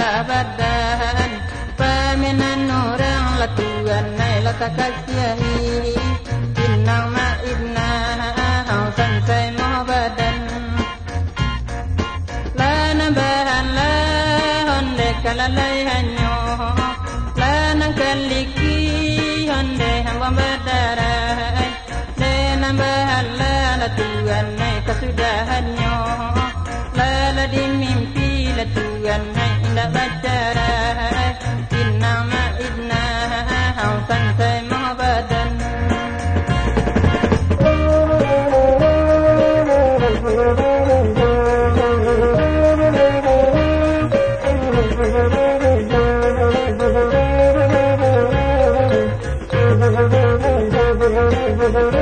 la badan Pamenan orang latuan nai la takasiahi Innang ma ibna hau santai moh badan Lana bahan la honde kalalai hanyo. Lana kaliki honde hamba badarai. Lena bahan la la tuan nai kasudahanyo. Lala dimimpi la tuan हूँ संशय महाबदन Thank you.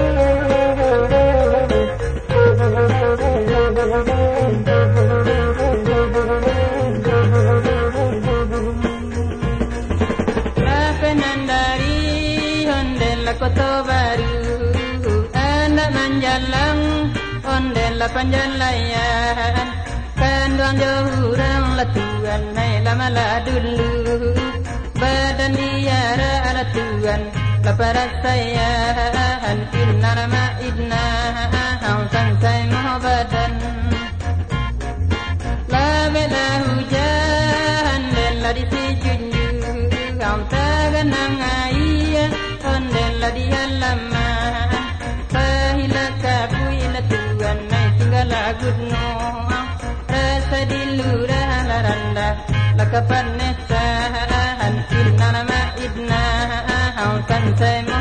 baru Anda menjalang Ondela panjalayan Kanduang jauhurang latuan Nai lamalah dulu Badan dia ala tuan Laparat sayaan Inna nama idna Hang sang saya gudno rasa di lura laranda lakapan nesahan fil nanama ibna haukan tema